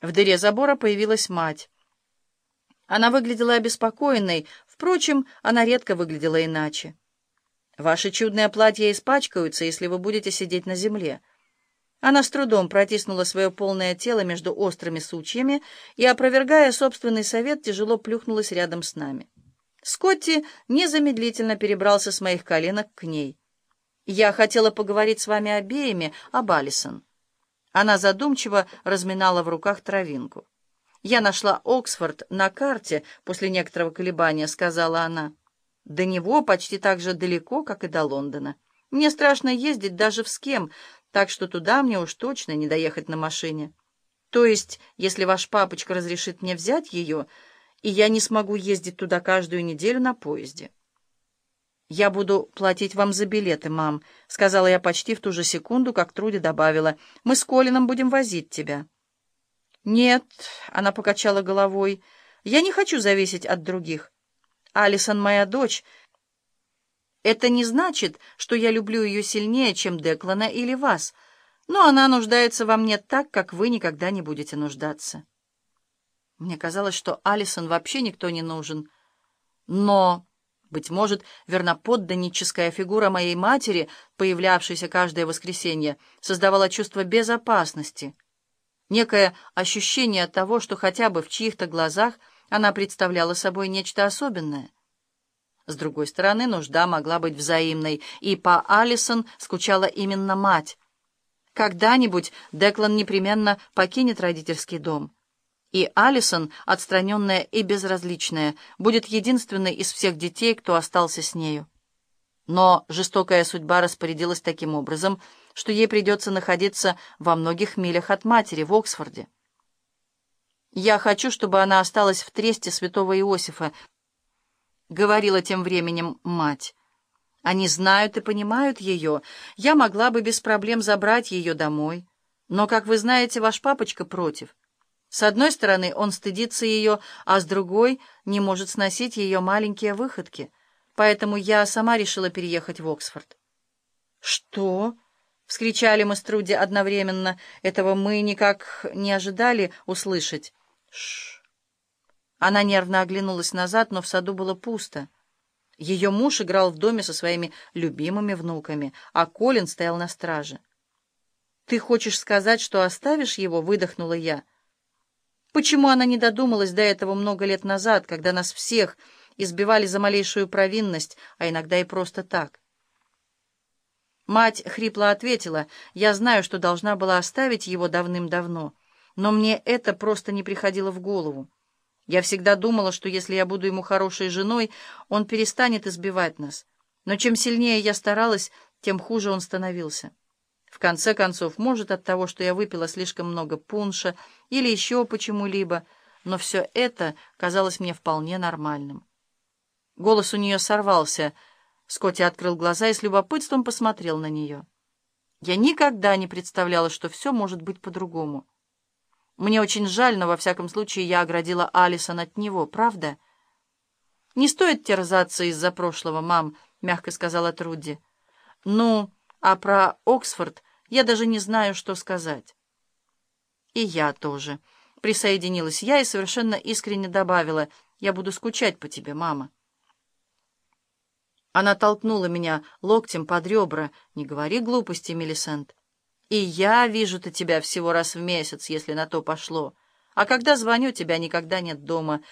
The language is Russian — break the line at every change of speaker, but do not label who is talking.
В дыре забора появилась мать. Она выглядела обеспокоенной, впрочем, она редко выглядела иначе. «Ваши чудные платья испачкаются, если вы будете сидеть на земле». Она с трудом протиснула свое полное тело между острыми сучьями и, опровергая собственный совет, тяжело плюхнулась рядом с нами. Скотти незамедлительно перебрался с моих коленок к ней. «Я хотела поговорить с вами обеими об Алисон». Она задумчиво разминала в руках травинку. «Я нашла Оксфорд на карте после некоторого колебания», — сказала она. «До него почти так же далеко, как и до Лондона. Мне страшно ездить даже в Скем, так что туда мне уж точно не доехать на машине. То есть, если ваш папочка разрешит мне взять ее, и я не смогу ездить туда каждую неделю на поезде». «Я буду платить вам за билеты, мам», — сказала я почти в ту же секунду, как Труди добавила. «Мы с Колином будем возить тебя». «Нет», — она покачала головой, — «я не хочу зависеть от других. Алисон моя дочь. Это не значит, что я люблю ее сильнее, чем Деклана или вас, но она нуждается во мне так, как вы никогда не будете нуждаться». Мне казалось, что Алисон вообще никто не нужен. Но... Быть может, верноподданническая фигура моей матери, появлявшаяся каждое воскресенье, создавала чувство безопасности, некое ощущение того, что хотя бы в чьих-то глазах она представляла собой нечто особенное. С другой стороны, нужда могла быть взаимной, и по Алисон скучала именно мать. Когда-нибудь Деклан непременно покинет родительский дом. И Алисон, отстраненная и безразличная, будет единственной из всех детей, кто остался с нею. Но жестокая судьба распорядилась таким образом, что ей придется находиться во многих милях от матери в Оксфорде. «Я хочу, чтобы она осталась в тресте святого Иосифа», — говорила тем временем мать. «Они знают и понимают ее. Я могла бы без проблем забрать ее домой. Но, как вы знаете, ваш папочка против». С одной стороны, он стыдится ее, а с другой не может сносить ее маленькие выходки. Поэтому я сама решила переехать в Оксфорд. «Что?» — вскричали мы с Труди одновременно. Этого мы никак не ожидали услышать. Шш. Она нервно оглянулась назад, но в саду было пусто. Ее муж играл в доме со своими любимыми внуками, а Колин стоял на страже. «Ты хочешь сказать, что оставишь его?» — выдохнула я. Почему она не додумалась до этого много лет назад, когда нас всех избивали за малейшую провинность, а иногда и просто так? Мать хрипло ответила, «Я знаю, что должна была оставить его давным-давно, но мне это просто не приходило в голову. Я всегда думала, что если я буду ему хорошей женой, он перестанет избивать нас. Но чем сильнее я старалась, тем хуже он становился». В конце концов, может, от того, что я выпила слишком много пунша или еще почему-либо, но все это казалось мне вполне нормальным. Голос у нее сорвался. Скотти открыл глаза и с любопытством посмотрел на нее. Я никогда не представляла, что все может быть по-другому. Мне очень жаль, но во всяком случае я оградила Алисон от него, правда? «Не стоит терзаться из-за прошлого, мам», — мягко сказала Труди. «Ну...» А про Оксфорд я даже не знаю, что сказать. И я тоже. Присоединилась я и совершенно искренне добавила, я буду скучать по тебе, мама. Она толкнула меня локтем под ребра. Не говори глупости, Мелисент. И я вижу-то тебя всего раз в месяц, если на то пошло. А когда звоню, тебя никогда нет дома.